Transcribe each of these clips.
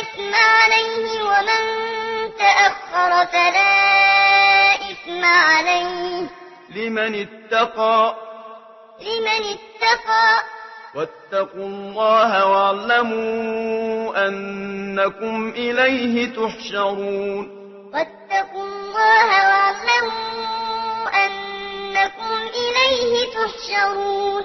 إثم عليه ومن تأخر فلا إثم عليه لمن اتقى لمن اتقى واتقوا الله واعلموا أنكم إليه تحشرون واتقوا الله واعلموا أنكم إليه تحشرون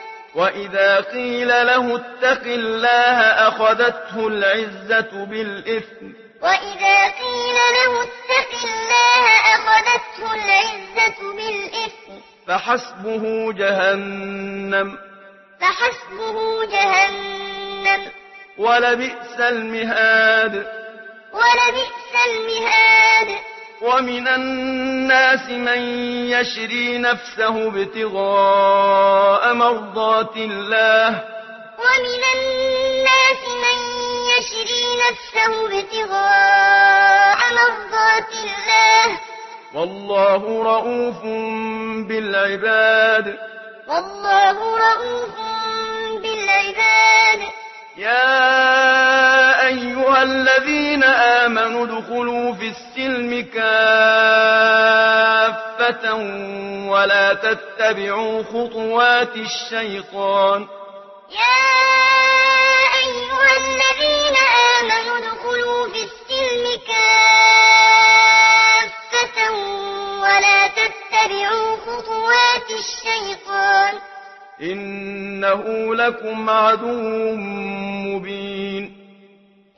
وَإِذَا قِيلَ لَهُ اتَّقِ اللَّهَ أَخَذَتْهُ الْعِزَّةُ بِالْإِثْمِ وَإِذَا قِيلَ لَهُ اتَّقِ اللَّهَ أَخَذَتْهُ الْعِزَّةُ بِالْإِثْمِ فَحَسْبُهُ جَهَنَّمُ فَحَسْبُهُ جَهَنَّمُ وَلَبِئْسَ الْمِهَادُ وَلَبِئْسَ الْمِهَادُ ومن الناس من يشري نفسه ابتغاء مرضات الله. ومن الناس من يشري نفسه ابتغاء مرضات الله. والله رؤوف بالعباد. والله رؤوف بالعباد. يا أيها الذين آمنوا دخلوا في السلم كافة ولا تتبعوا خطوات الشيطان. يا أيها الذين آمنوا دخلوا في السلم كافة ولا تتبعوا خطوات الشيطان. إنه لكم عدو مبين.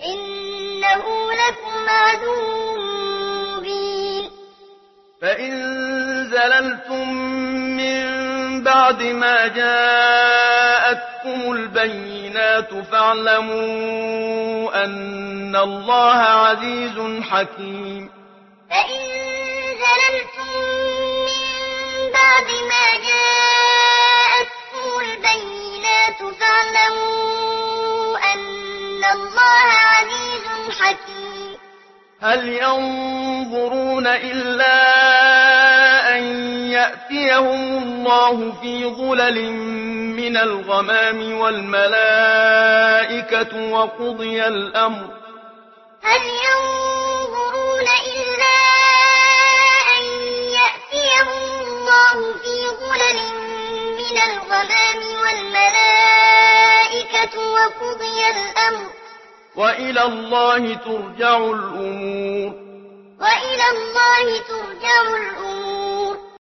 إنه لكم عدو مبين. فإن زللتم من بعد ما جاءتكم البينات فاعلموا أن الله عزيز حكيم. فإن هل ينظرون إلا أن يأتيهم الله في ظلل من الغمام والملائكة وقضي الأمر هل ينظرون إلا أن يأتيهم الله في ظلل من الغمام والملائكة وقضي الأمر وإلى الله ترجع الأمور وإلى الله ترجع الأمور